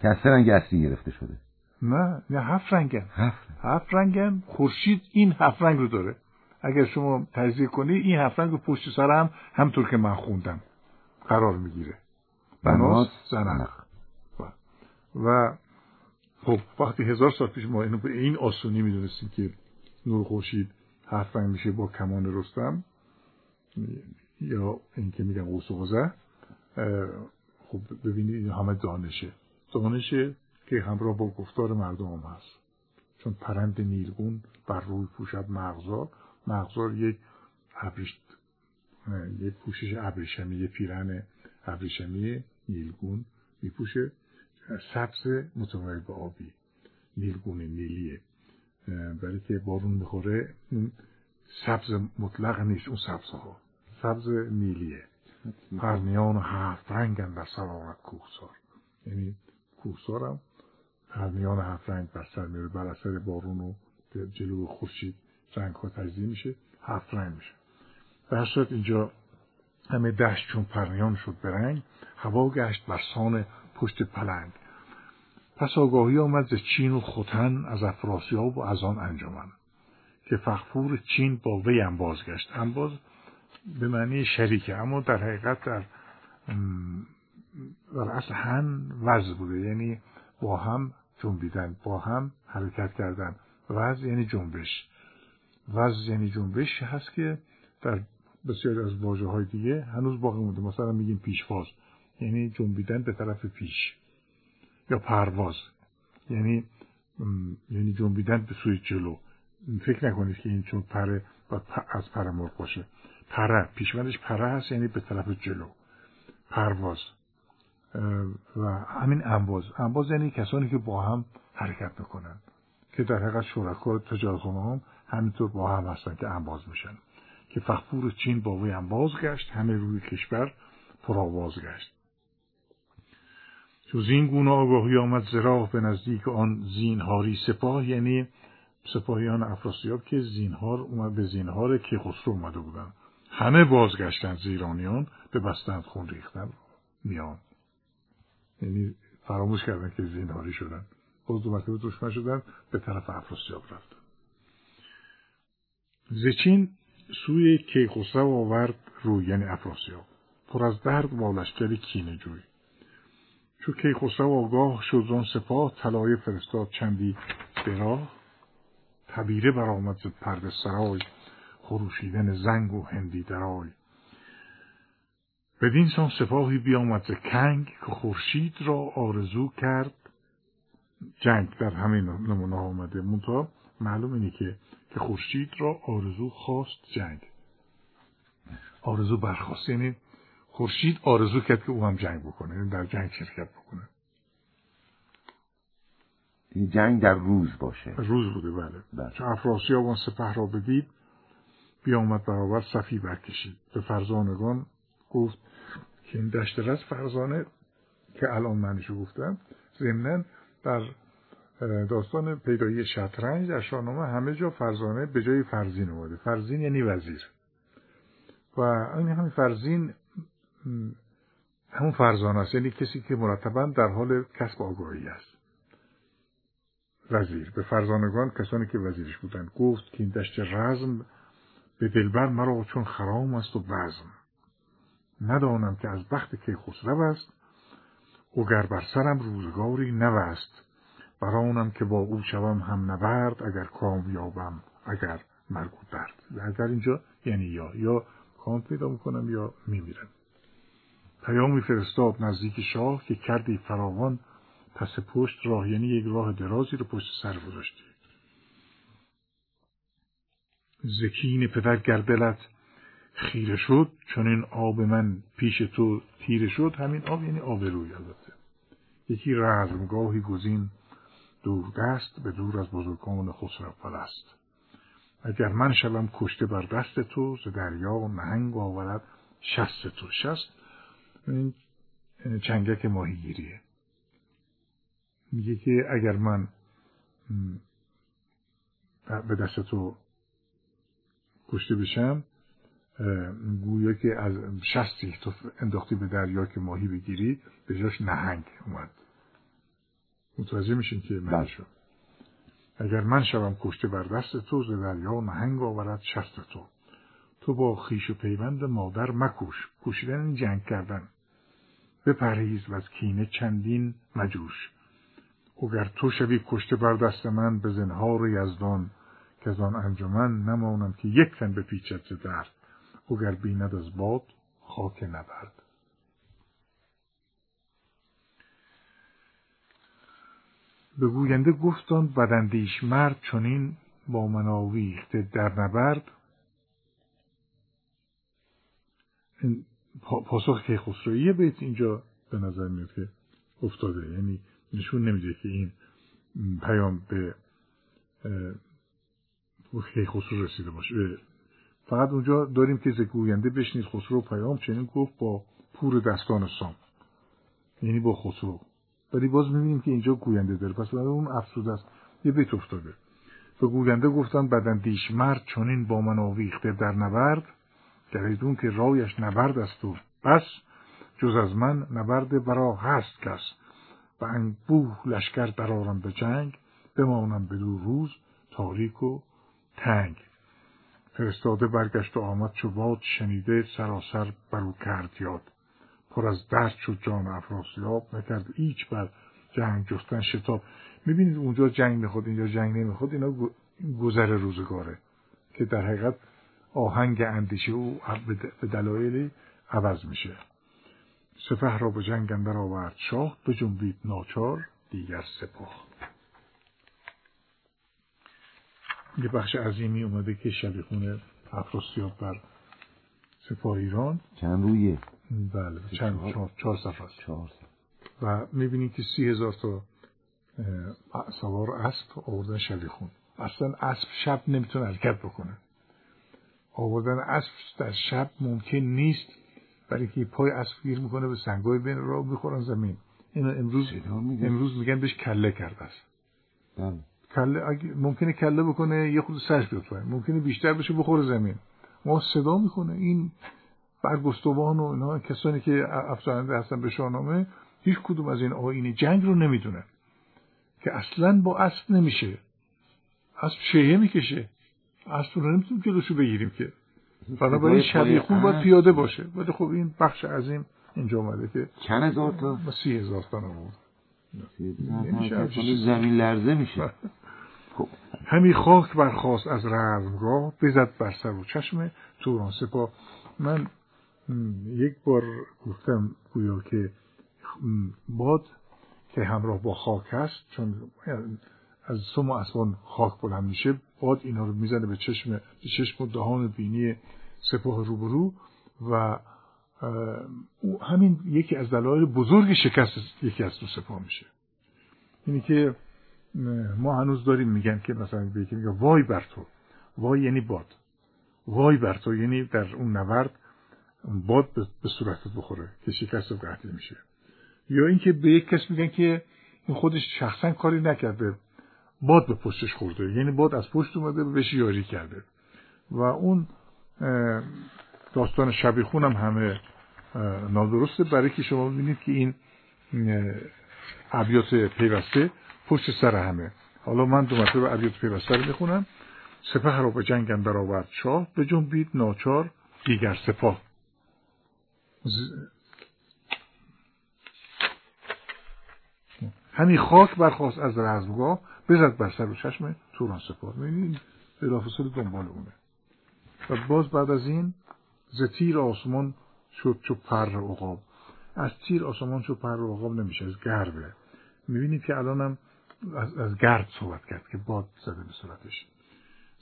که از سه رنگ اصلی گرفته شده. نه نه هفت رنگن هفت هفت رنگن خورشید این هفت رنگ رو داره. اگر شما تجزیه کنی این هفت رنگ رو پشت سر هم همطور که من خوندم. قرار می‌گیره. بناس زنخ. و, و خب وقتی هزار سال پیش ما اینو به این آسونی می‌دونستیم که نور خورشید هفت رنگ میشه با کمان رستم یا این که میگن قوس و خب ببینید این همه دانشه. دانشه که همراه با گفتار مردم هم هست. چون پرند نیلگون بر روی پوشد مغزار مغزار یک ابریشت یک پوشش ابریشمی یک پیرن ابریشمی نیلگون میپوشه. سبز متمایل به آبی. نیلگون نیلیه. برای که بارون می‌خوره سبز مطلق نیست اون سبز ها سبز نیلیه. پرنیان و هفت رنگن در سر کوهسار. یعنی کوهسار هم پرنیان هفت رنگ بر سر میره بر اثر بارون و جلو خورشید رنگ ها تجزیه میشه. هفت رنگ میشه. در صورت اینجا همه دشت چون پرنیان شد به رنگ هوا گشت بر پشت پلنگ. پس آگاهی آمد ز چین و خوتن از افراسیاب و از آن انجامن که فخفور چین با وی انباز گشت. انباز به معنی شریکه اما در حقیقت در در اصل هن وز بوده. یعنی با هم جنبیدن با هم حرکت کردن. وز یعنی جنبش. وز یعنی جنبش هست که در بسیاری از واجه های دیگه هنوز باقی مونده. مثلا میگیم پیشواز. یعنی جنبیدن به طرف پیش. یا پرواز. یعنی یعنی جنبیدن به سوی جلو. فکر نکنید که این چون پره باید از پره مرغ باشه. پره. پیشوندش پره هست یعنی به طرف جلو. پرواز. و همین انباز. انباز یعنی کسانی که با هم حرکت می‌کنن که در حقیقت شرکا تجارت هم همینطور با هم هستن که انباز میشن. که فخفور چین با وی انباز گشت همه روی کشور پرآواز گشت. تو زین گونه آگاهی آمد زراح به نزدیک آن زینهاری سپاه یعنی سپاهیان افراسیاب که زینهار اومد به زینهار که خسرو اومده بودن. همه بازگشتند زیرانیان به بستند خون ریختن میان. یعنی فراموش کردن که زینهاری شدن. باز دو مرتبه دشمن شدن به طرف افراسیاب رفتن زچین سوی کیخسرو آورد روی یعنی افراسیاب پر از درد با لشکری کینه جوی چو کیخسرو آگاه شد زان سپاه طلایه فرستاد چندی به راه. تبیره برآمد ز پرده سرای خروشیدن زنگ و هندی درای. بدین سان سپاهی بیامد ز کنگ که خورشید را آرزو کرد. جنگ در همین نمونه آمده. منتها معلوم اینه که که خورشید را آرزو خواست جنگ. آرزو برخواست یعنی خورشید آرزو کرد که او هم جنگ بکنه. یعنی در جنگ شرکت بکنه. این جنگ در روز باشه. روز بوده بله, بله. چون افراسیاب سپه را بدید بیامد برابر صفی برکشید. به فرزانگان گفت که این دشت رز فرزانه که الان منشو گفتم ضمنا در داستان پیدایی شطرنج در شاهنامه همه جا فرزانه به جای فرزین اومده. فرزین یعنی وزیر. و این همین فرزین همون فرزانه است. یعنی کسی که مرتبا در حال کسب آگاهی است. وزیر. به فرزانگان کسانی که وزیرش بودند گفت که این دشت رزم به دلبر مرا چون خرام است و بزم ندانم که از بخت که خسرو است گر بر سرم روزگاری نوست برانم که با او شوم هم نبرد اگر کامیابم اگر مرگ و درد. اگر اینجا یعنی یا یا کام پیدا می‌کنم یا میمیرم. پیامی فرستاد نزدیک شاه که کردی فراوان پس پشت راه یعنی یک راه درازی رو پشت سر گذاشتی. زکین پدر گردلت خیره شد چون این آب من پیش تو تیره شد همین آب یعنی آب روی البته. یکی رزمگاهی گزین دور دست به دور از بزرگان خسرو پرست. اگر من شوم کشته بر دست تو ز دریا نهنگ آورد شست تو. شست این چنگک ماهیگیریه. میگه که اگر من به دست تو کشته بشم گویا که از شستی تو انداختی به دریا که ماهی بگیری به جاش نهنگ اومد. متوجه میشین که بله. من شد اگر من شوم کشته بر دست تو ز دریا نهنگ آورد شست تو تو با خیش و پیوند مادر مکوش. کوشیدن این جنگ کردن. بپرهیز و از کینه چندین مجوش. اگر تو شوی کشته بر دست من به زنهار یزدان که از آن انجمن نمانم که یک تن بپیچد ز درد. اگر بیند از باد خاک نبرد. به گوینده گفتان بدندیش مرد چنین با من آویخته در نبرد. پاسخ که خسرویه بیت اینجا به نظر میاد که افتاده. یعنی نشون نمیده که این پیام به اه، کیخسرو رسیده باشه فقط اونجا داریم که ز گوینده بشنید خسرو پیام چنین گفت با پور دستان سام. یعنی با خسرو. ولی باز می‌بینیم که اینجا گوینده داره. پس برای اون افسوده است. یه بیت افتاده. به گوینده گفتن بدندیش مرد چنین با من آویخته در نبرد. گریدون که رایش نبرد است و بس. جز از من نبرد برا هست کس. و انبوه لشکر درارم به جنگ. بمانم بدو روز تاریک و تنگ. فرستاده برگشت و آمد چو باد شنیده سراسر برو کرد یاد. پر از درد شد جان افراسیاب نکرد. ایچ بر جنگ جستن شتاب. می‌بینید اونجا جنگ می‌خواد اینجا جنگ نمی‌خواد اینا گذر روزگاره که در حقیقت آهنگ اندیشه او به به دلایلی عوض میشه. سپه را به جنگ اندر آورد. شاه بجنبید ناچار دیگر سپاه. یه بخش عظیمی اومده که شبیخون افراسیاب بر سپاه ایران. چند رویه؟ بله چند چهار, چهار صفحه است. چهار. و می‌بینید که سی هزار تا سوار اسب آوردن شبیخون اصلا اسب شب نمی‌تونه حرکت بکنه. آوردن اسب در شب ممکن نیست برای که پای اسب گیر می‌کنه به سنگای بین راه می‌خورن زمین. اینو امروز. امروز میگن بهش کله کرده است. بله. کله اگه ممکنه کله بکنه یه خود سرش بیاد پایین. ممکنه بیشتر بشه بخوره زمین. ما صدا می‌کنه این برگستوان و اینا کسانی که افسرنده هستن به شاهنامه هیچ کدوم از این آیین جنگ رو نمی‌دونه که اصلا با اسب نمیشه. اسب شیهه می‌کشه. اسب رو نمی‌تونیم جلوشو بگیریم که. بنابراین شبیخون باید. پیاده باشه. ولی خب این بخش عظیم اینجا اومده که چند هزار تا؟ سی هزار تا حرکت کنه زمین لرزه میشه. همی خاک برخواست از رزمگاه بزد بر سر و چشم توران سپاه. من یک بار گفتم گویا که باد که همراه با خاک هست چون از سم و اسوان خاک بلند میشه باد اینا رو می‌زنه به چشم به چشم و دهان بینی سپاه روبرو و او همین یکی از دلایل بزرگ شکست یکی از دو سپاه میشه. اینی که ما هنوز داریم میگن که مثلا یکی میگه وای بر تو وای یعنی باد وای بر تو یعنی در اون نورد باد به صورتت بخوره که شکست قحطی میشه. یا اینکه به یک کس میگن که این خودش شخصا کاری نکرده باد به پشتش خورده یعنی باد از پشت اومده بهش یاری کرده. و اون داستان شبیخون هم همه نادرسته. برای که شما ببینید که این اه، ابیات پیوسته پشت سر همه. حالا من دو مرتبه ابیات پیوسته رو می‌خونم. سپه را به جنگ اندر آورد. شاه به جنبید ناچار. دیگر سپاه. ز- همی خاک برخواست از رزمگاه. بزد بر سر و چشم توران سپاه. می‌بینید بلافاصله دنبال اونه. و باز بعد از این ز تیر آسمان شد چو پر عقاب از تیر آسمان شد پر عقاب نمیشه. از گرده می‌بینید که الانم از, از گرد صحبت کرد که باد زده به صورتش.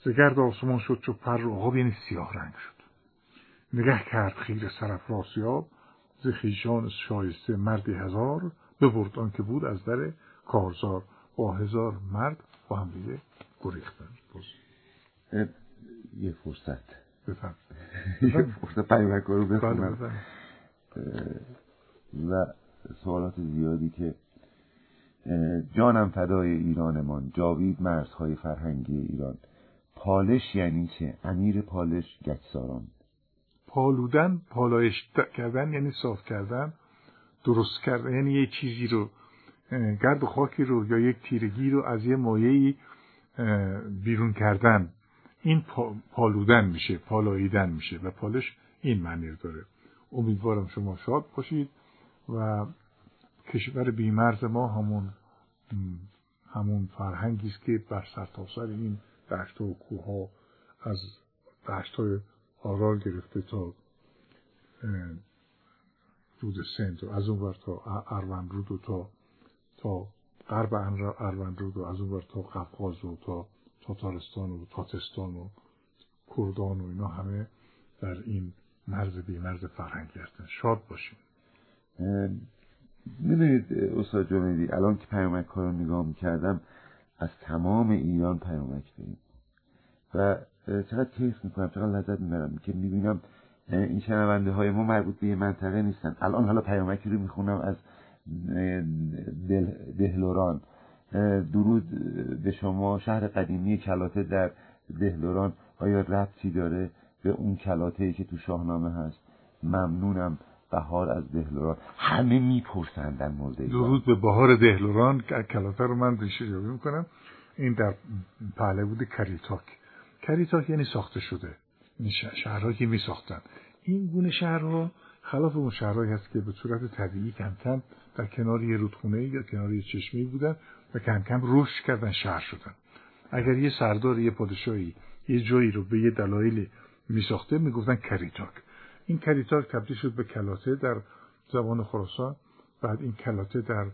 ز گرد آسمان شد چو پر عقاب یعنی سیاه رنگ شد. نگه کرد خیر سرافراسیاب ز خیشان شایسته مردی هزار ببرد آن که بود از در کارزار. با هزار مرد با هم دیگه گریختن یه فرصت. بفهم یه فرصت. پیمک رو بله بخونم بفهم و سوالات زیادی که جانم فدای ایرانمان. جاوید مرزهای فرهنگی ایران. پالش یعنی چه؟ امیر پالش گچساران. پالودن پالایش کردن یعنی صاف کردن درست کردن یعنی یه چیزی رو گرد و خاکی رو یا یک تیرگی رو از یه مایعی بیرون کردن. این پالودن میشه پالاییدن میشه و پالش این معنی داره. امیدوارم شما شاد باشید و کشور بیمرز ما همون همون فرهنگی است که بر سرتاسر این دشت و کوه ها از دشت های آرال گرفته تا رود سند و از اون تا اروان رود و تا تا غرب اروان رود و از اون تا قفقاز و تا تاتارستان و تاتستان و کردان و اینا همه در این مرز بی مرز فرهنگ هستن. شاد باشیم می‌دونید استاد جمیدی الان که پیامک ها رو نگاه می‌کردم از تمام ایران پیامک داریم. و چقدر کیف می‌کنم چقدر لذت می‌برم که می‌بینم این شنونده های ما مربوط به یه منطقه نیستن. الان حالا پیامکی رو می‌خونم از دهلوران درود به شما. شهر قدیمی کلاته در دهلوران آیا ربطی داره به اون کلاته که تو شاهنامه هست؟ ممنونم. بهار از دهلوران همه می‌پرسند در مورد درود به بهار دهلوران کلاته رو من ریشه یابی می‌کنم. این در پهلوی بود کریتاک. کریتاک یعنی ساخته شده. این شهرهایی که میساختن. این گونه شهرها خلاف اون شهرهایی هست که به صورت طبیعی کم کم در کنار یه رودخونه یا کنار یه چشمه بودن و کم کم رشد کردن شهر شدن. اگر یه سردار یه پادشاهی یه جایی رو به یه دلایل میساخته می‌گفتن کریتاک. این کریتاک تبدیل شد به کلاته در زبان خراسان. بعد این کلاته در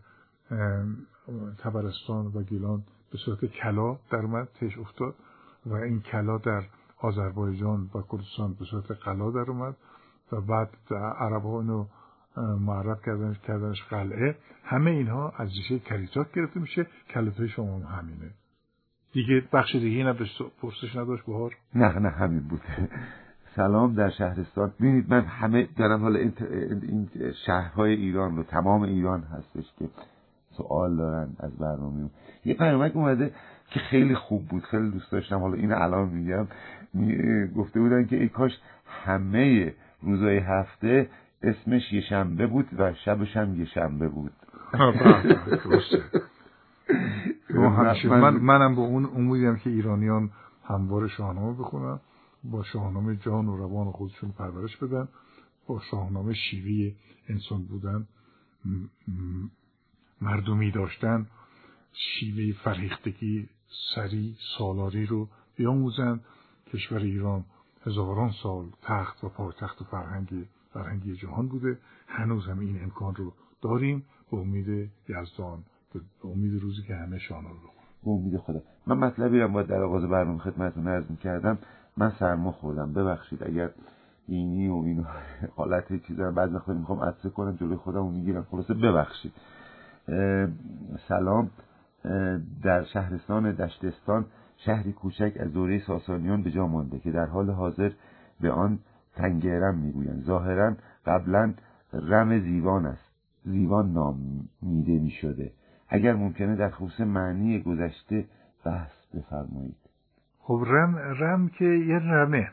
تبرستان و گیلان به صورت کلا در اومد تش افتاد و این کلا در آذربایجان و کردستان به صورت قلا در اومد و بعد عرب ها اینو معرب کردنش کردنش قلعه. همه اینها از ریشه کریتاک گرفته میشه. کلتای شما هم همینه. دیگه بخش دیگه نداشت پرسش نداشت بهار؟ نه نه همین بوده سلام در شهرستان. ببینید من همه دارم حالا این شهرهای ایران رو تمام ایران هستش که سوال دارن از برنامه یه پیامک اومده که خیلی خوب بود خیلی دوست داشتم. حالا این الان میگم. گفته بودن که ای کاش همه روزای هفته اسمش یه شنبه بود و شبش هم یه شنبه بود. من منم به اون امیدم که ایرانیان هموار شاهنامه بخونن. با شاهنامه جان و روان خودشون پرورش بدن. با شاهنامه شیوه انسان بودن مردمی داشتن شیوه فرهیختگی سری سالاری رو بیاموزن کشور ایران هزاران سال تخت و پایتخت فرهنگ فرهنگی جهان بوده. هنوز هم این امکان رو داریم. به امید یزدان به امید روزی که همه شانه رو به امید خدا. من مطلبی رو باید در آغاز برنامه خدمتتون عرض کردم من سرما خوردم ببخشید اگر اینی و اینو حالت چیزا بعد وقتا می‌خوام عطسه کنم جلوی خودم می‌گیرم. خلاصه ببخشید. سلام. در شهرستان دشتستان شهری کوچک از دوره ساسانیان به جا مانده که در حال حاضر به آن تنگرم می‌گویند. ظاهرا قبلا رم زیوان است. زیوان نام میده می شده اگر ممکنه در خصوص معنی گذشته بحث بفرمایید. خب رم رم که یه رمه.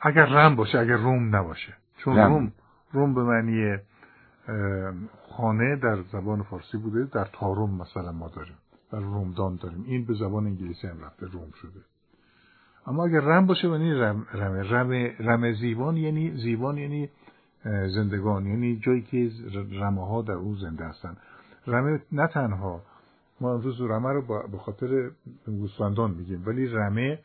اگر رم باشه اگر روم نباشه. چون روم روم به معنی خانه در زبان فارسی بوده. در تاروم مثلا ما داریم. در رومدان داریم. این به زبان انگلیسی هم رفته روم شده. اما اگر رم باشه یعنی رم رم رم, رم زیبان یعنی زیبان یعنی زندگان. یعنی جایی که رمه ها در او زنده هستن. رمه نه تنها ما امروز رمه رو به خاطر گوسفندان میگیم. ولی رمه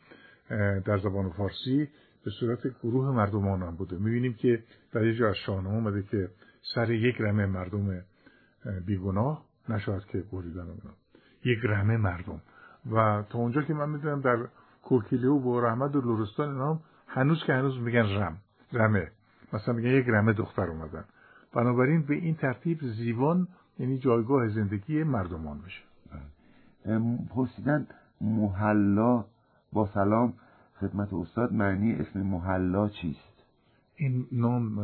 در زبان فارسی به صورت گروه مردمان هم بوده. می‌بینیم که در یه جا از شاهنامه اومده که سر یک رمه مردم بیگناه نشاید که بریدن اونا. یک رمه مردم. و تا اونجا که من می‌دونم در کوکیلیو و رحمت و لورستان اینا هنوز که هنوز میگن رم رمه. مثلا میگن یک رمه دختر اومدن. بنابراین به این ترتیب زیوان یعنی جایگاه زندگی مردمان میشه. پرسیدن محلا با سلام خدمت استاد معنی اسم محلا چیست؟ این نام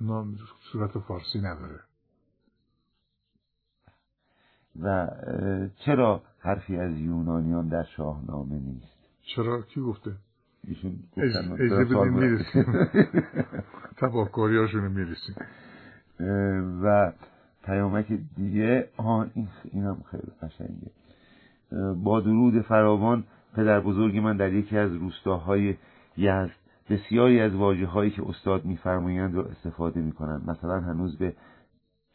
نام صورت فارسی نداره. و چرا حرفی از یونانیان در شاهنامه نیست؟ چرا؟ کی گفته؟ ایشون اجازه بدیم می‌رسیم. تباکاری هاشون می‌رسیم. و پیامک دیگه آن این اینم خیلی قشنگه. با درود فراوان پدر بزرگ من در یکی از روستاهای یزد بسیاری از واجه هایی که استاد میفرمایند رو استفاده می‌کنند. مثلا هنوز به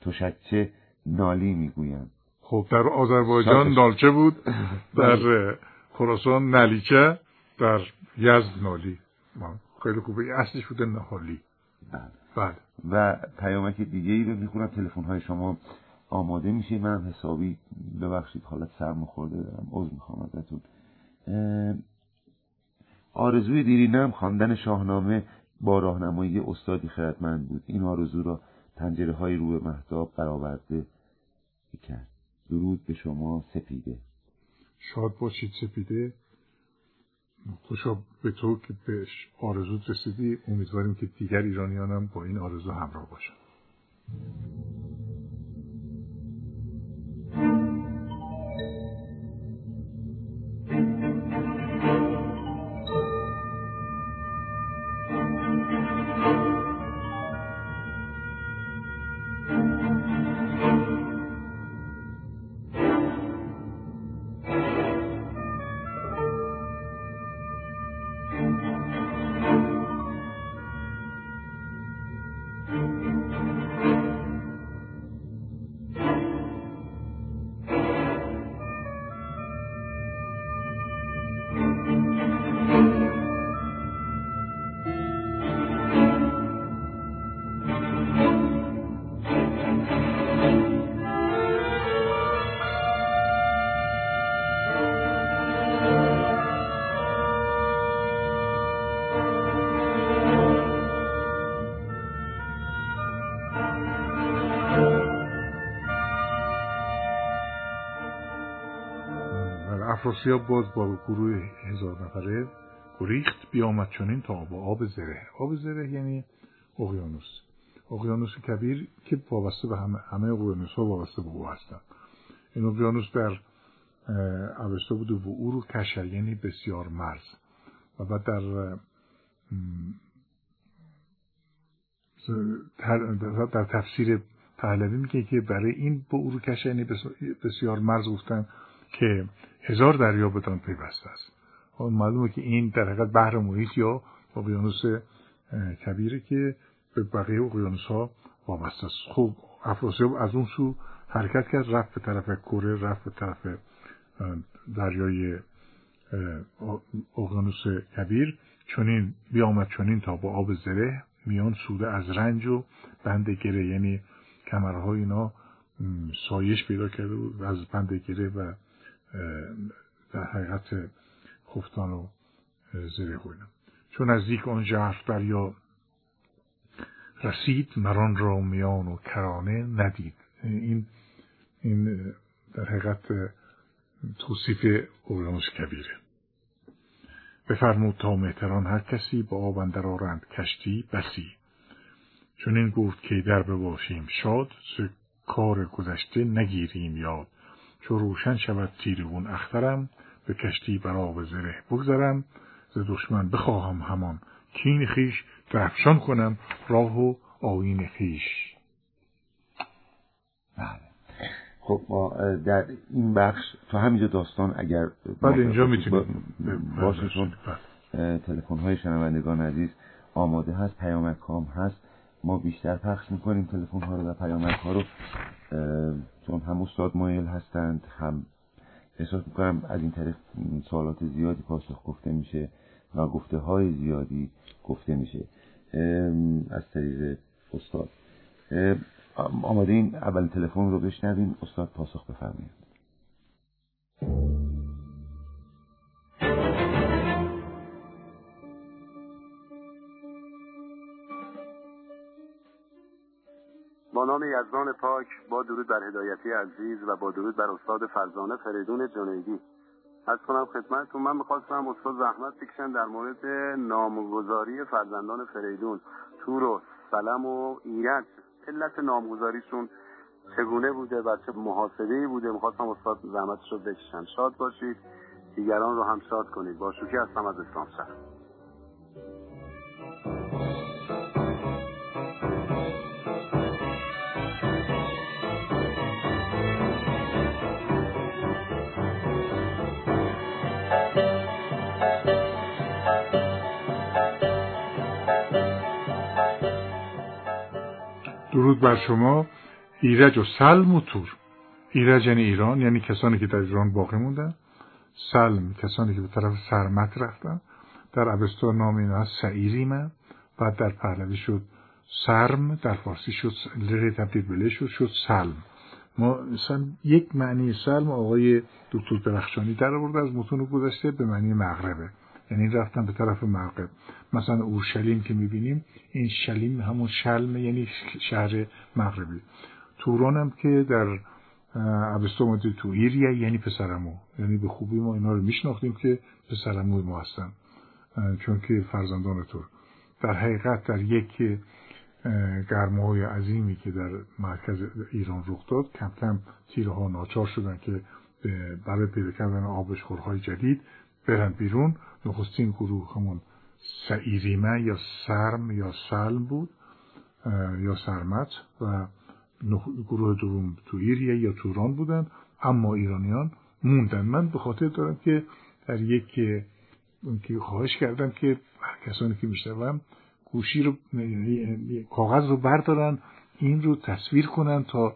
تشکچه نالی می‌گویند. خب در آذربایجان نالچه بود در خراسان نلیچه در یزد نالی. خیلی خوبه اصلش بوده نهالی بله. بله. و پیامک دیگه ای رو می‌خونم. تلفن های شما آماده میشه منم حسابی ببخشید حالت سرم خورده دارم. عذر می‌خوام ازتون. آرزوی دیرینم خواندن شاهنامه با راهنمایی استادی خردمند بود. این آرزو را پنجره های رو به محتاب برآورده کرد. درود به شما سپیده. شاد باشید سپیده. خوشا به تو که به آرزو رسیدی. امیدواریم که دیگر ایرانیان هم با این آرزو همراه باشن. افراسیاب باز با گروه هزار نفره گریخت بیامد چنین تا با آب زره. آب زره یعنی اقیانوس. اقیانوس کبیر که وابسته به همه همه اقیانوس ها وابسته به او هستن این اقیانوس در اوستا بوده و او رو کشر یعنی بسیار مرز. و بعد در در تفسیر پهلوی میگه که برای این به او رو کشر یعنی بسیار مرز گفتن که هزار دریا بدان پیوسته است. خب، معلومه که این در حقیقت بحر محیط یا اقیانوس کبیره که به بقیه اقیانوس ها وابسته است. خب افراسیاب از اون سو حرکت کرد رفت به طرف کره رفت به طرف دریای اقیانوس کبیر. چونین بیامد چونین تا با آب زره میان سوده از رنج و بند گره یعنی کمرهای اینا سایش پیدا کرده بود از بند گره و در حقیقت خفتان و زره خوینم چون نزدیک آن ژرف دریا رسید مران را میان و کرانه ندید. این این در حقیقت توصیف اقیانوس کبیره. بفرمود تا مهتران هر کسی با آب اندر آرند کشتی بسی. چون این گفت که در بباشیم شاد کار گذشته نگیریم یاد. چو روشن شود تیرگون اخترم به کشتی بر آب زره بگذرم. ز دشمن بخواهم همان کین خیش درفشان کنم راه و آین خیش بله. خب ما در این بخش تو همینجا داستان اگر بله اینجا می‌تونیم. تلفن های شنوندگان عزیز آماده هست پیامک کام هست. ما بیشتر پخش می‌کنیم تلفن ها رو و پیامک ها رو چون هم استاد مایل هستند هم احساس می‌کنم از این طریق سوالات زیادی پاسخ گفته میشه و گفته های زیادی گفته میشه از طریق استاد. آماده این اول تلفن رو بشنویم استاد پاسخ بفرمایید. با نام یزدان پاک با درود بر هدایتی عزیز و با درود بر استاد فرزانه فریدون جنیدی. از کنم خدمتتون من می‌خواستم استاد زحمت بکشن در مورد نامگذاری فرزندان فریدون. تور و سلم و ایرج علت نامگذاریشون چگونه بوده و چه محاسبه بوده؟ می‌خواستم استاد زحمتش رو بکشن. شاد باشید دیگران رو هم شاد کنید. با شوکی هستم از اسلام شهر. درود بر شما. ایرج و سلم و تور. ایرج یعنی ایران یعنی کسانی که در ایران باقی موندن. سلم کسانی که به طرف سرمت رفتن. در عبستان نام اینا سعیری من بعد در پهلوی شد سرم در فارسی شد لره تبدیل بله شد شد سلم. ما مثلا یک معنی سلم آقای دکتر درخشانی در آورده از متون گذشته به معنی مغربه. یعنی رفتن به طرف مغرب مثلا اورشلیم که می‌بینیم این شلیم همون شلم یعنی شهر مغربی. توران هم که در اومده تو ایریه یعنی پسرمو یعنی به خوبی ما اینا رو میشناختیم که پسرمو ما هستن. چون که فرزندان تور. در حقیقت در یک گرمای عظیمی که در مرکز ایران رخ داد کم کم تیره ناچار شدن که برای پیدا کردن آبشخورهای جدید برن بیرون. نخستین گروه همون سعیریمه یا سرم یا سلم بود یا سرمت و گروه دوم تو ایریه یا توران بودن اما ایرانیان موندن. من به خاطر دارم که در یک که خواهش کردم که کسانی که میشنوم گوشی رو کاغذ رو بردارن این رو تصویر کنن تا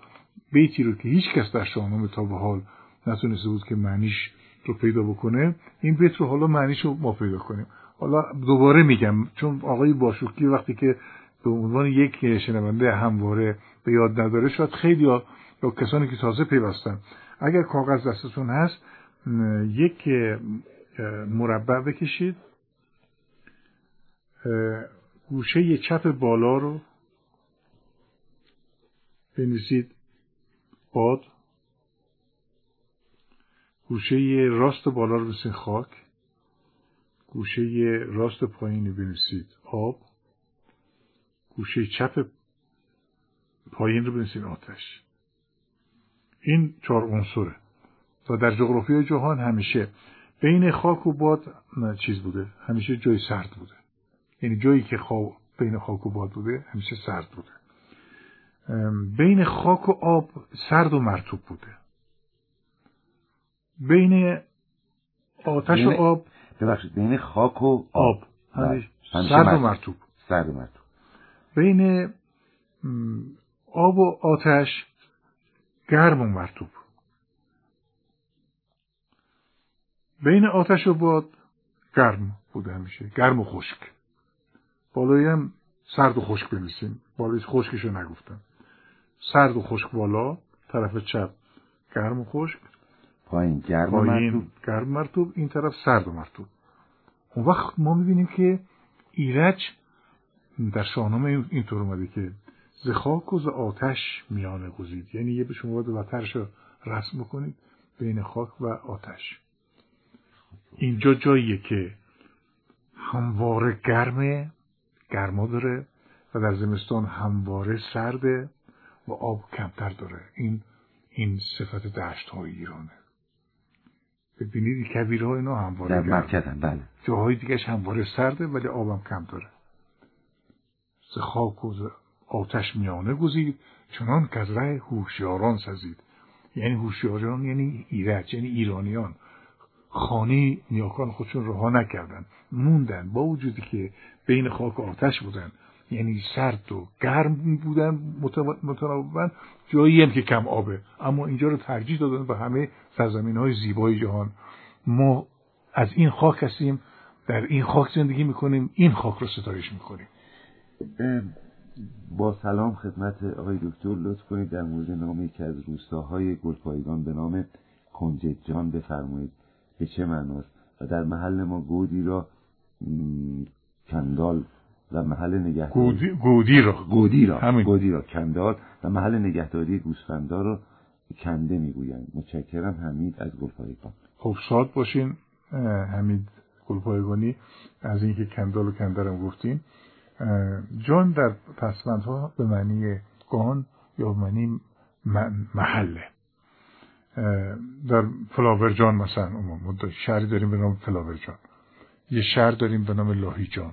بیتی رو که هیچ کس در شاهنامه تا به حال نتونسته بود که معنیش رو پیدا بکنه این بیت رو حالا معنیش رو ما پیدا کنیم. حالا دوباره میگم چون آقای باشوکی وقتی که به عنوان یک شنونده همواره به یاد نداره شاید خیلی یا, کسانی که تازه پیوستن. اگر کاغذ دستتون هست یک مربع بکشید. گوشه چپ بالا رو بنویسید. باد. گوشه راست بالا رو بنویسید خاک گوشه راست پایین بنویسید آب گوشه چپ پایین رو بنویسید آتش. این چهار عنصره. و در جغرافی جهان همیشه بین خاک و باد چیز بوده همیشه جای سرد بوده. یعنی جایی که بین خاک و باد بوده همیشه سرد بوده. بین خاک و آب سرد و مرتوب بوده. بین آتش و آب. ببخشید بین خاک و آب, بله. سرد و مرتوب سرد و مرتوب بین آب و آتش گرم و مرتوب بین آتش و باد گرم بوده همیشه. گرم و خشک. بالایی هم سرد و خشک بنویسیم. بالای خشکشو نگفتم. سرد و خشک بالا طرف چپ گرم و خشک. پایین گرم و مرتوب گرم مرتوب این طرف سرد و مرتوب اون وقت ما می‌بینیم که ایرج در شاهنامه اینطور اومده که ز خاک و ز آتش میانه گزید. یعنی یه به شما باید وترش رو رسم بکنید بین خاک و آتش. اینجا جاییه که همواره گرمه گرما داره و در زمستان همواره سرده و آب کمتر داره. این این صفت دشت های ایرانه. ببینید کبیره ها اینا همواره در مرکزن بله. جاهای دیگه همواره سرده ولی آبم کم داره. ز خاک و آتش میانه گزید چنان که از ره هوشیاران سزید. یعنی هوشیاران یعنی ایرج یعنی ایرانیان. خانه نیاکان خودشون رها نکردن موندن با وجودی که بین خاک و آتش بودن. یعنی سرد و گرم بودن متناوبن. جایی هم که کم آبه. اما اینجا رو ترجیح دادن به همه سرزمین های زیبای جهان. ما از این خاک هستیم در این خاک زندگی می‌کنیم این خاک رو ستایش می‌کنیم. با سلام خدمت آقای دکتر. لطف کنید در مورد نام یکی از روستاهای گلپایگان به نام کنجدجان بفرمایید. به چه معناست؟ و در محل ما گودی را کندال و محل نگهداری. گودی, گودی را. گودی را. همین. گودی را. کندال و محل نگهداری گوسفندا را کنده می‌گویند. متشکرم. حمید از گلپایگان. خب شاد باشین حمید گلپایگانی از اینکه کندال و کنده را گفتیم جان در پسوندها به معنی گان یا به معنی محله. در فلاورجان مثلا شهری داریم به نام فلاورجان یه شهر داریم به نام لاهیجان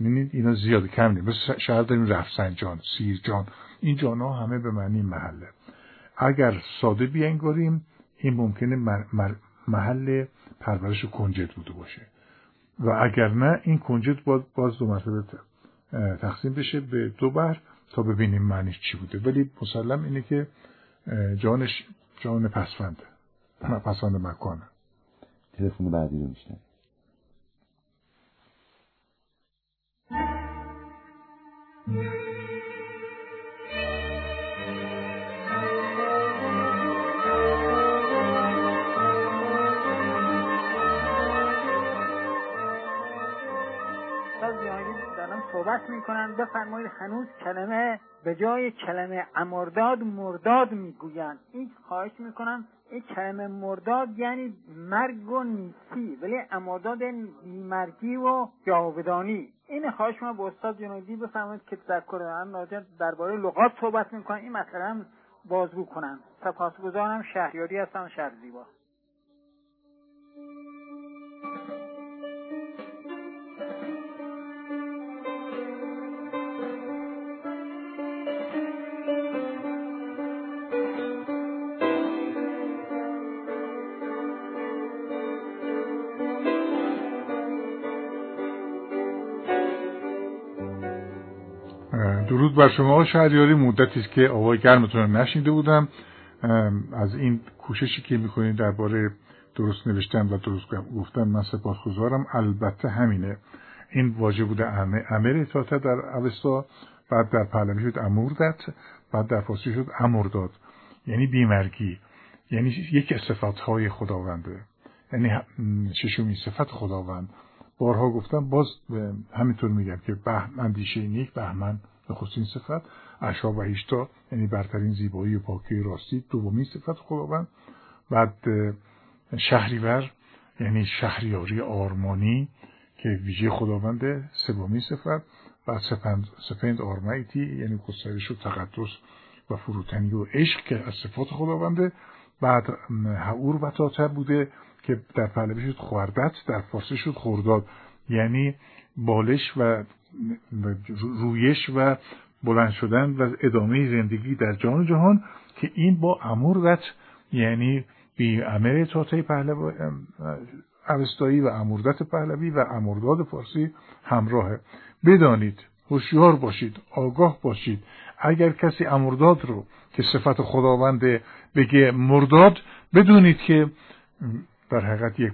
می‌بینید اینا زیاد کم نیست. شهر داریم رفسنجان سیرجان این جان ها همه به معنی محله. اگر ساده بینگاریم این ممکنه محل پرورش کنجد بوده باشه. و اگر نه این کنجد باز, دو مرتبه تقسیم بشه به دو بر تا ببینیم معنیش چی بوده. ولی مسلم اینه که جانش جان پسفنده پسند مکانه. تلفن بعدی رو میشنم صحبت می‌کنن بفرمایید هنوز کلمه به جای کلمه امرداد مرداد می‌گویند. این خواهش می‌کنم این کلمه مرداد یعنی مرگ و نیستی ولی امرداد مرگی و جاودانی. این خواهش ما به استاد جنودی بفرمایید که تذکر هم راجع درباره لغات صحبت می‌کنن این مسئله بازگو کنن. سپاسگزارم. شهریاری هستم. شهر زیبا. درود بر شما شهریاری مدتی است که آوای گرمتون رو نشنیده بودم. از این کوششی که می‌کنید درباره درست نوشتن و درست گفتن من سپاسگزارم. البته همینه. این واژه بوده امر اطاعت در اوستا بعد در پهلوی شد اموردت بعد در فارسی شد امرداد یعنی بیمرگی. یعنی یکی از صفاتهای خداونده. یعنی ششمی صفت خداوند. بارها گفتم باز همینطور میگم که بهم اندیشه نیک بهمن نخستین صفت اشا و هیشتا یعنی برترین زیبایی و پاکی راستی دومین صفت خداوند. بعد شهریور یعنی شهریاری آرمانی که ویژه خداونده سومین صفت بعد سپند, سپند آرمایتی یعنی گسترش و تقدس و فروتنی و عشق که از صفات خداونده بعد حعور و تاتر بوده که در پهلوی شد خوردت در فارسی شد خورداد. یعنی بالش و رویش و بلند شدن و ادامه زندگی در جان جهان که این با امورت یعنی بی امر تاته پهلوی اوستایی و اموردت پهلوی و امورداد فارسی همراهه. بدانید هوشیار باشید آگاه باشید. اگر کسی امورداد رو که صفت خداونده بگه مرداد بدونید که در حقیقت یک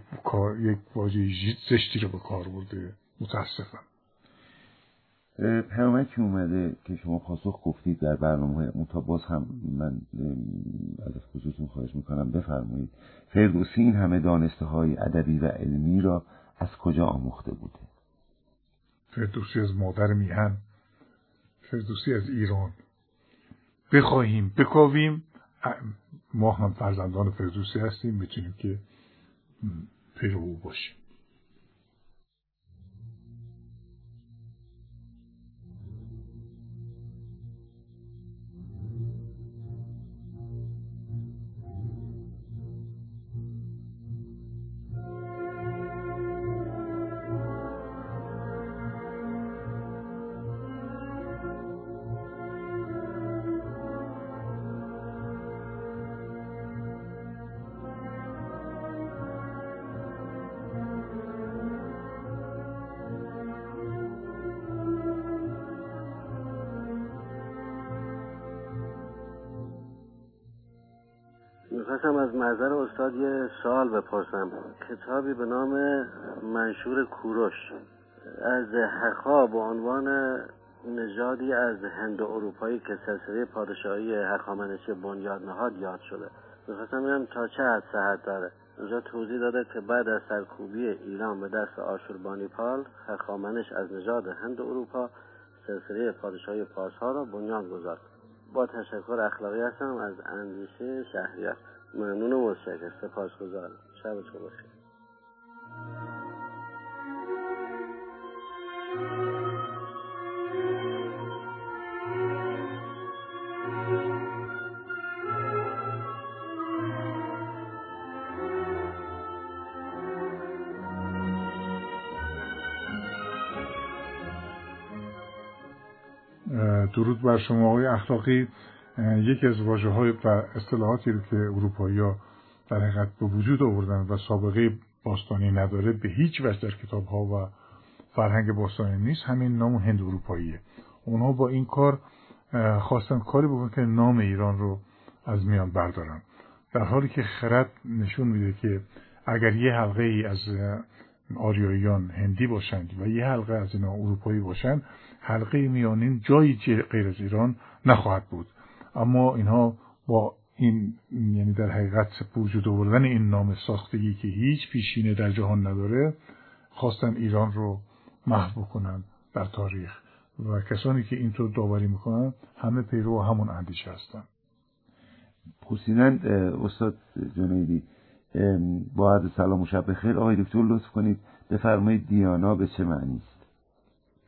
یک واژه زشتی رو به کار برده. متاسفم. پیامکی اومده که شما پاسخ گفتید در برنامه تا باز هم من از خصوصون خواهش می‌کنم بفرمایید. فردوسی این همه دانسته های ادبی و علمی را از کجا آموخته بوده؟ فردوسی از مادر میهن فردوسی از ایران. بخواهیم بکاویم. ما هم فرزندان فردوسی هستیم می‌تونیم که پیرو باشیم. می‌خواستم از نظر استاد یه سوال بپرسم. کتابی به نام منشور کوروش. از حقا به عنوان نژادی از هند و اروپایی که سلسله پادشاهی هخامنشی بنیاد نهاد یاد شده. می‌خواستم ببینم تا چه حد صحت داره. اونجا توضیح داده که بعد از سرکوبی ایران به دست آشوربانیپال هخامنش از نژاد هند و اروپا سلسله پادشاهی پارسها را بنیاد گذاشت. با تشکر اخلاقی هستم از اندیشه شهریار. ممنون و متشکر سپاس گذارم شبتون بخیر. درود بر شما آقای اخلاقی. یکی از واجه های و اصطلاحاتی رو که اروپایی ها در حقیقت به وجود آوردن و سابقه باستانی نداره به هیچ وجه در کتاب ها و فرهنگ باستانی نیست همین نام هند اروپاییه. اونها با این کار خواستن کاری بکنن که نام ایران رو از میان بردارن. در حالی که خرد نشون میده که اگر یه حلقه ای از آریاییان هندی باشند و یه حلقه از اینا اروپایی باشند حلقه میانین جایی غیر از ایران نخواهد بود. اما اینها با این یعنی در حقیقت وجود آوردن این نام ساختگی که هیچ پیشینه در جهان نداره خواستن ایران رو محو بکنن در تاریخ. و کسانی که اینطور داوری می‌کنن همه پیرو همون اندیشه هستن. پرسیدن استاد جنیدی با عرض سلام و شب بخیر. آقای دکتر لطف کنید بفرمایید دیانا به چه معنی است؟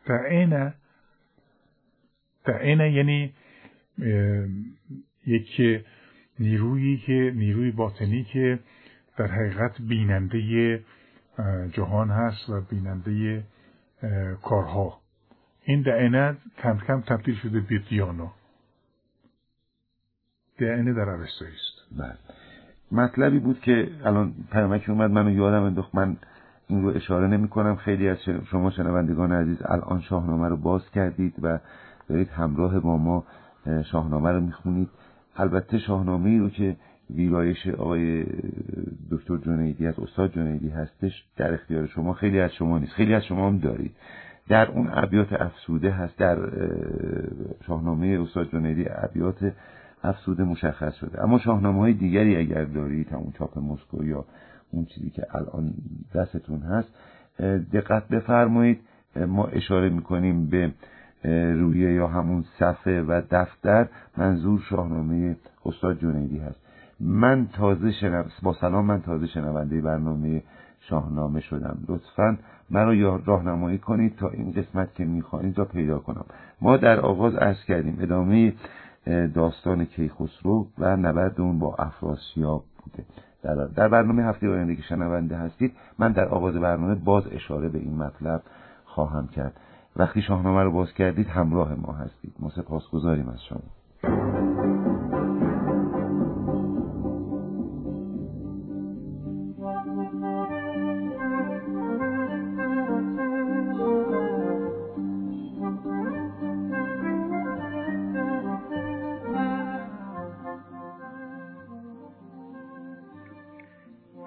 در عین در عین یعنی یک نیرویی که نیروی باطنی که در حقیقت بیننده جهان هست و بیننده کارها. این دعنه کم کم تبدیل شده به دیانا دعنه در عوستایی است. بله. مطلبی بود که الان پیامک اومد منو یادم انداخت. من این رو اشاره نمی کنم. خیلی از شما شنوندگان عزیز الان شاهنامه رو باز کردید و دارید همراه با ما شاهنامه رو می‌خونید. البته شاهنامه ای رو که ویرایش آقای دکتر جنیدی از استاد جنیدی هستش در اختیار شما خیلی از شما نیست. خیلی از شما هم دارید. در اون ابیات افسوده هست در شاهنامه استاد جنیدی ابیات افسوده مشخص شده. اما شاهنامه های دیگری اگر دارید همون چاپ مسکو یا اون چیزی که الان دستتون هست دقت بفرمایید. ما اشاره می‌کنیم به رویه یا همون صفحه و دفتر منظور شاهنامه استاد جنیدی هست. من تازه شنو... با سلام من تازه شنونده برنامه شاهنامه شدم. لطفا مرا راهنمایی کنید تا این قسمت که می‌خواهید را پیدا کنم. ما در آغاز عرض کردیم ادامه داستان کیخسرو و نبرد اون با افراسیاب بوده. در, در برنامه هفته آینده که شنونده هستید من در آغاز برنامه باز اشاره به این مطلب خواهم کرد. وقتی شاهنامه رو باز کردید همراه ما هستید. ما سپاسگزاریم از شما.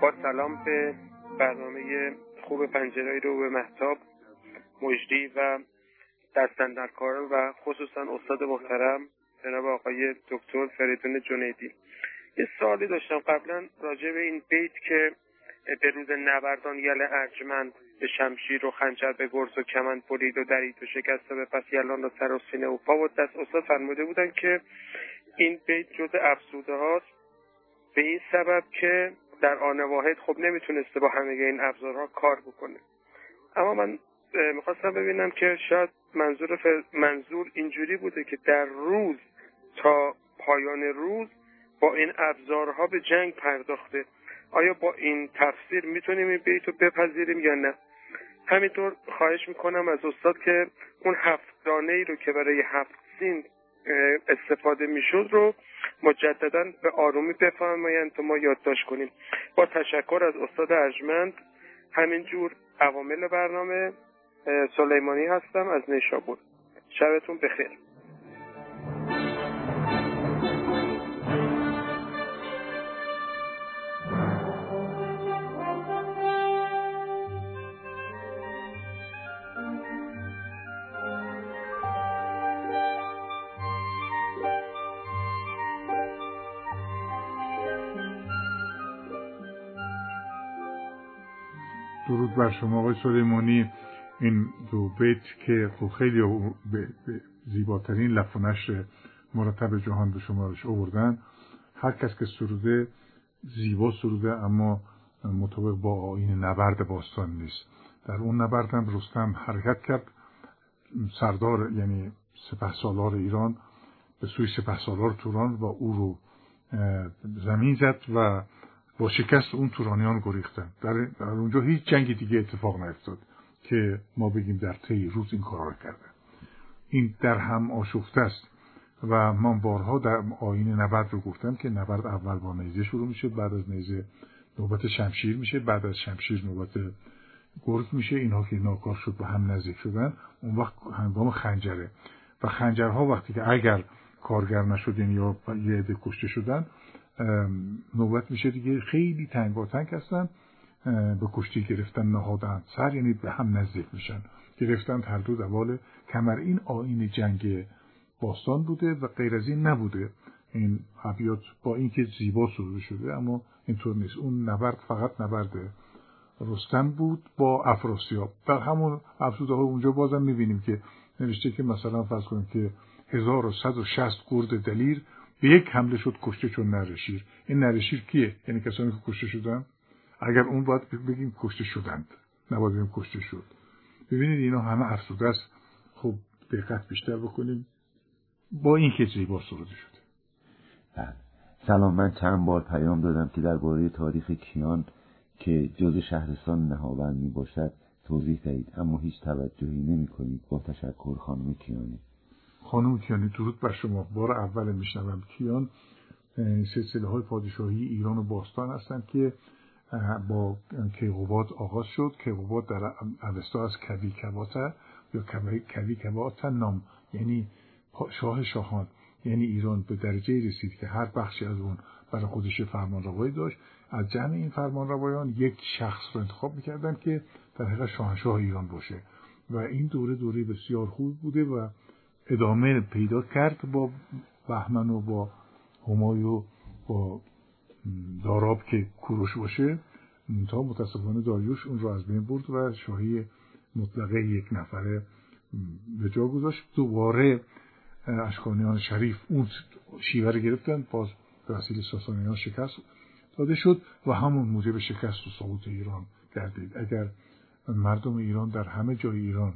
با سلام به برنامه خوب پنجرهایی رو به محتاب مجدی و دستن در کارم و خصوصا استاد محترم جناب آقای دکتر فریدون جنیدی. یه سوالی داشتم. قبلا راجع به این بیت که به روز نبردان یل ارجمند به شمشیر و خنجر به گرز و کمند برید و درید و شکست و پس یلان و سر و سینه و پا و دست. استاد فرموده بودن که این بیت جز افسوده هاست. به این سبب که در آن واحد خب نمی‌تونسته با همه این ابزارها کار بکنه. اما من می‌خواستم ببینم که شاید منظور منظور اینجوری بوده که در روز تا پایان روز با این ابزارها به جنگ پرداخته. آیا با این تفسیر می‌تونیم این بیتو بپذیریم یا نه؟ همینطور خواهش می‌کنم از استاد که اون هفت دانه ای رو که برای هفت سین استفاده می‌شد رو مجددا به آرومی بفرمایند تا ما یادداشت کنیم. با تشکر از استاد ارجمند همینجور عوامل برنامه سلیمانی هستم از نیشابور. شبتون بخیر. درود بر شما آقای سلیمانی. این دو بیت که خب خیلی زیباترین لف و نشر مرتب جهان به شمارش آوردن. هر کس که سروده زیبا سروده اما مطابق با آین نبرد باستان نیست. در اون نبرد هم رستم حرکت کرد. سردار یعنی سپه سالار ایران به سوی سپه سالار توران و او رو زمین زد و با شکست اون تورانیان گریختن. در, در اونجا هیچ جنگ دیگه اتفاق نیفتاد. که ما بگیم در طی روز این کارا رو کرده. این در هم آشفته است و من بارها در آین نبرد رو گفتم که نبرد اول با نیزه شروع میشه بعد از نیزه نوبت شمشیر میشه بعد از شمشیر نوبت گرز میشه. اینها که ناکار شد به هم نزدیک شدن اون وقت هنگام خنجره. و خنجرها وقتی که اگر کارگر نشدین یا یه عده کشته شدن نوبت میشه دیگه. خیلی تنگ تنگ هستن. به کشتی گرفتن نهادن. سر یعنی به هم نزدیک میشن. گرفتن هر دو دوال کمر. این آین جنگ باستان بوده و غیر از این نبوده. این ابیات با اینکه زیبا سروده شده اما اینطور نیست. اون نبرد فقط نبرد رستم بود با افراسیاب. در همون افسوده اونجا بازم می‌بینیم که نوشته که مثلا فرض کنیم که 1160 گرد دلیر به یک حمله شد کشته چون نرشیر. این نرشیر کیه؟ یعنی کسانی که کشته شدن؟ اگر اون باید بگیم کشته شدند. نباید بگیم کشته شد. ببینید اینا همه افسوده است. خب دقت بیشتر بکنیم. با این که زیبا سروده شده بله. سلام من چند بار پیام دادم که درباره تاریخ کیان که جز شهرستان نهاوند می باشد توضیح دهید. اما هیچ توجهی نمی کنید با تشکر خانم کیانی خانم کیانی درود بر شما. بار اول میشنوم. کیان سلسله های پادشاهی ایران و باستان هستند که با کیقوباد آغاز شد. کیقوباد در اوستا از کوی کباته یا کوی کباته نام یعنی شاه شاهان. یعنی ایران به درجه رسید که هر بخشی از اون برای خودش فرمان روایی داشت. از جمع این فرمان روایان یک شخص رو انتخاب می‌کردن که در حقیقت شاهنشاه ایران باشه. و این دوره دوره بسیار خوب بوده و ادامه پیدا کرد با بهمن و با همایو با داراب که کوروش باشه تا متاسفانه داریوش اون رو از بین برد و شاهی مطلقه یک نفره به جا گذاشت. دوباره اشکانیان شریف اون شیوه رو گرفتن باز به وسیله ساسانیان شکست داده شد و همون موجب شکست و سقوط ایران گردید. اگر مردم ایران در همه جای ایران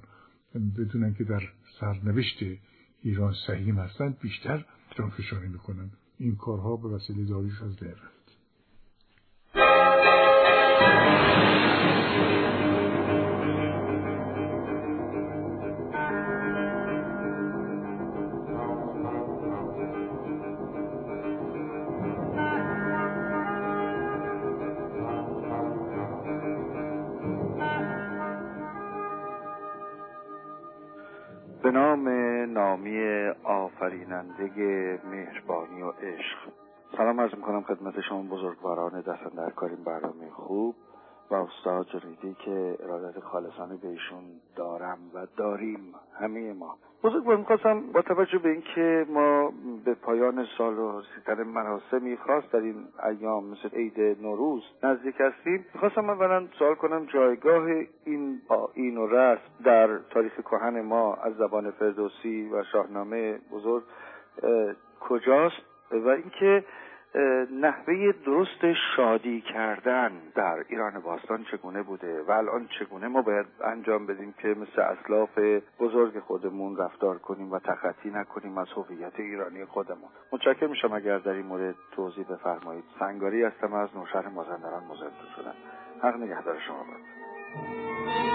بدونن که در سرنوشت ایران سهیم هستند بیشتر جانفشانی می‌کنن. این کارها به وسیله داریوش از رفت. به نام نامی آفریننده مهربانی و عشق. عرض می‌کنم خدمت شما بزرگواران دست در کارین برنامه خوب و استاد جنیدی که ارادت خالصانه به ایشون دارم و داریم همه ما. بزرگوار می‌خواستم با توجه به اینکه ما به پایان سال و رسیدن مراسمی خاص در این ایام مثل عید نوروز نزدیک هستیم می‌خواستم اولا سوال کنم جایگاه این این و رسم در تاریخ کهن ما از زبان فردوسی و شاهنامه بزرگ کجاست؟ و اینکه نحوه درست شادی کردن در ایران باستان چگونه بوده؟ و الان چگونه ما باید انجام بدیم که مثل اسلاف بزرگ خودمون رفتار کنیم و تخطی نکنیم از هویت ایرانی خودمون؟ متشکرم میشم اگر در این مورد توضیح بفرمایید. سنگاری هستم از نوشهر مازندران مزندون شدم حق نگهدار شما باد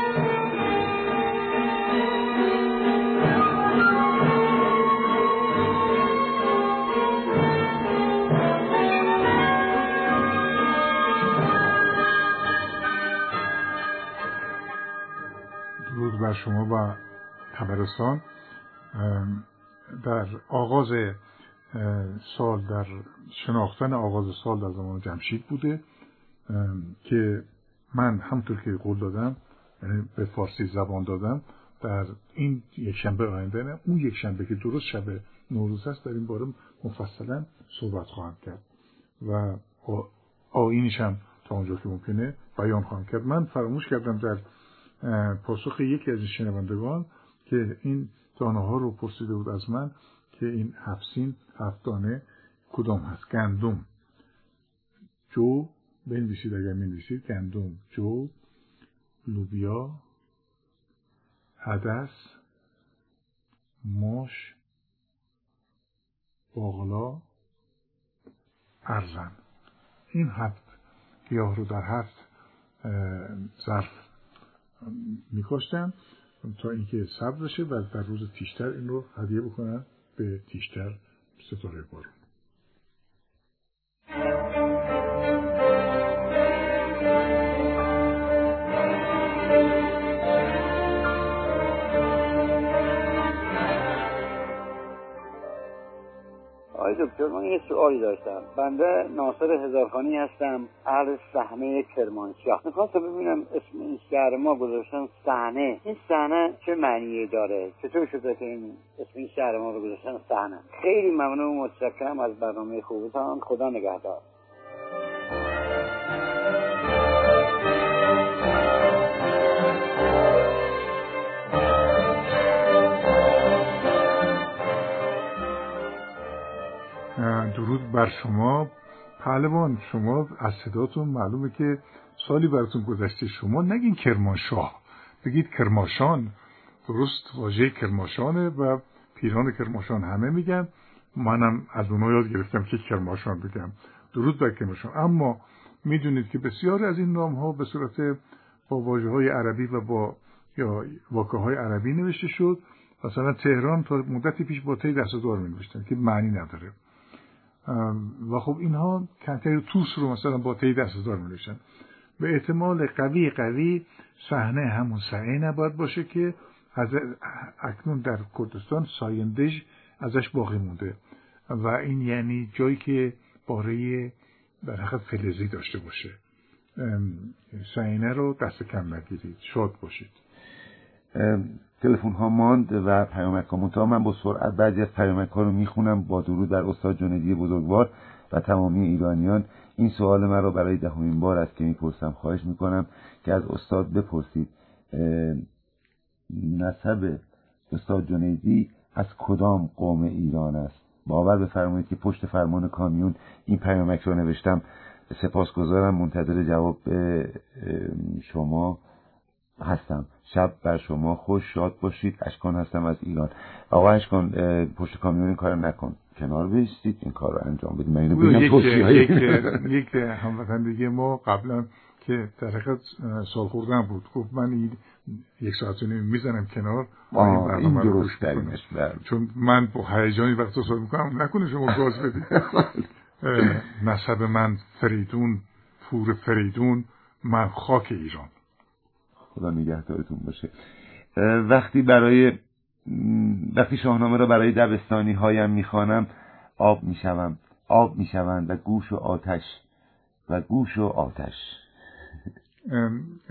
شما و خبرستان در آغاز سال در شناختن آغاز سال در زمان جمشید بوده که من همطور که قول دادم یعنی به فارسی زبان دادم در این یک شنبه آینده اون یک شنبه که درست شب نوروز است در این باره مفصلا صحبت خواهم کرد. و آینش هم تا اونجا که ممکنه بیان خواهم کرد. من فراموش کردم در پاسخ یکی از این شنوندگان که این دانه ها رو پرسیده بود از من که این هفسین هفت دانه کدام هست؟ گندم. جو بنویسید اگر نویسید گندم جو لوبیا عدس ماش باغلا ارزن. این هفت گیاه رو در هفت ظرف میکشتن تا اینکه صبر بشه و در روز تیشتر این رو هدیه بکنن به تیشتر ستاره بارون. دکتر من یه سوالی داشتم. بنده ناصر هزارخانی هستم اهل صحنه کرمانشاه. می‌خواستم ببینم اسم این شهر ما گذاشتن صحنه. این صحنه چه معنی داره؟ چطور شده که این اسم این شهر ما رو گذاشتن صحنه؟ خیلی ممنون و متشکرم از برنامه خوبتان. خدا نگهدار. درود بر شما. پهلوان شما از صداتون معلومه که سالی براتون گذشته. شما نگین کرمانشاه. بگید کرماشان درست واژه کرماشانه و پیران کرماشان همه میگن. منم از اونها یاد گرفتم که کرماشان بگم. درود بر کرماشان اما می‌دونید که بسیاری از این نام ها به صورت با واژه های عربی و با یا واکه های عربی نوشته شد. مثلا تهران تا مدتی پیش با تی دست دار می نوشتن که معنی نداره. و خب اینها کنتر توس رو مثلا با تی دست دار می نوشتن به احتمال قوی قوی صحنه همون صحنه نباید باشه که از اکنون در کردستان سایندج ازش باقی مونده. و این یعنی جایی که باره در فلزی داشته باشه. سعینه رو دست کم نگیرید. شاد باشید. تلفن ها ماند و پیامک ها من با سرعت بعضی از پیامک ها رو می‌خونم با درود در استاد جنیدی بزرگوار و تمامی ایرانیان. این سوال من رو برای دهمین بار است که می‌پرسم خواهش می‌کنم که از استاد بپرسید نسب استاد جنیدی از کدام قوم ایران است؟ باور بفرمایید که پشت فرمان کامیون این پیامک رو نوشتم. سپاسگزارم منتظر جواب شما هستم. شب بر شما خوش شاد باشید. اشکان هستم از ایران. آقا اشکان پشت کامیون این کار نکن. کنار بیستید. این کار رو انجام بدید. من اینو بگم یک, یک هموطن دیگه. ما قبلا که در حقیقت سال خوردن بود. گفت من این یک ساعت و نیم می‌زنم کنار. این, درست بله. چون من با هیجانی وقت سال می‌کنم. نکنه شما گاز بدید. نسب من فریدون پور فریدون من خاک ایران. خدا نگهدارتون باشه. وقتی برای وقتی شاهنامه را برای دبستانی هایم می‌خوانم آب می‌شوم آب می‌شوند و گوش و آتش و گوش و آتش.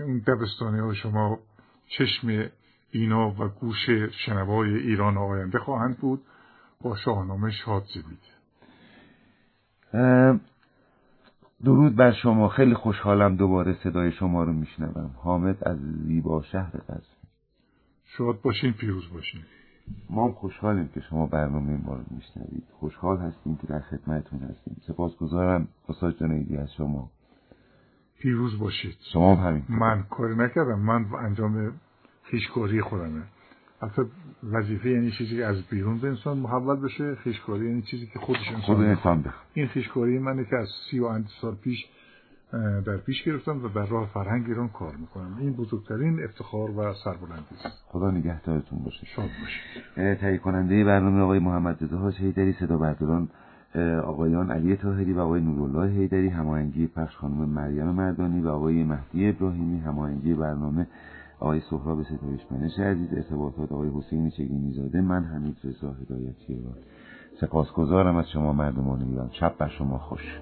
اون دبستانی ها شما چشم بینا و گوش شنوای ایران آینده خواهند بود. با شاهنامه شاد زدید درود بر شما. خیلی خوشحالم دوباره صدای شما رو میشنوم. حامد از زیبا شهر قزوین. شاد باشین پیروز باشین. ما هم خوشحالیم که شما برنامه ما رو میشنوید. خوشحال هستیم که در خدمتتون هستیم. سپاسگزارم استاد جنیدی از شما. پیروز باشید. شما هم همین من کاری نکردم. من انجام خیشکاری خودمه. حتی وظیفه یعنی چیزی که از بیرون به انسان محول بشه خیشکاری یعنی چیزی که خودش انسان خود انسان این خیشکاری منه که از سی و اند سال پیش در پیش گرفتم و بر راه فرهنگ ایران کار می‌کنم. این بزرگترین افتخار و سربلندی است. خدا نگهدارتون باشه. شاد باشید. تهیه کننده برنامه آقای محمد رضا هیدری صدا برداران آقایان علی طاهری و آقای نورالله هیدری هماهنگی پخش خانم مریم مردانی و آقای مهدی ابراهیمی هماهنگی برنامه آقای سهراب ستایش منش عزیز ارتباطات آقای حسین چگینی زاده من حمید رضا هدایتی سپاسگزارم از شما مردمان ایران. شب بر شما خوش.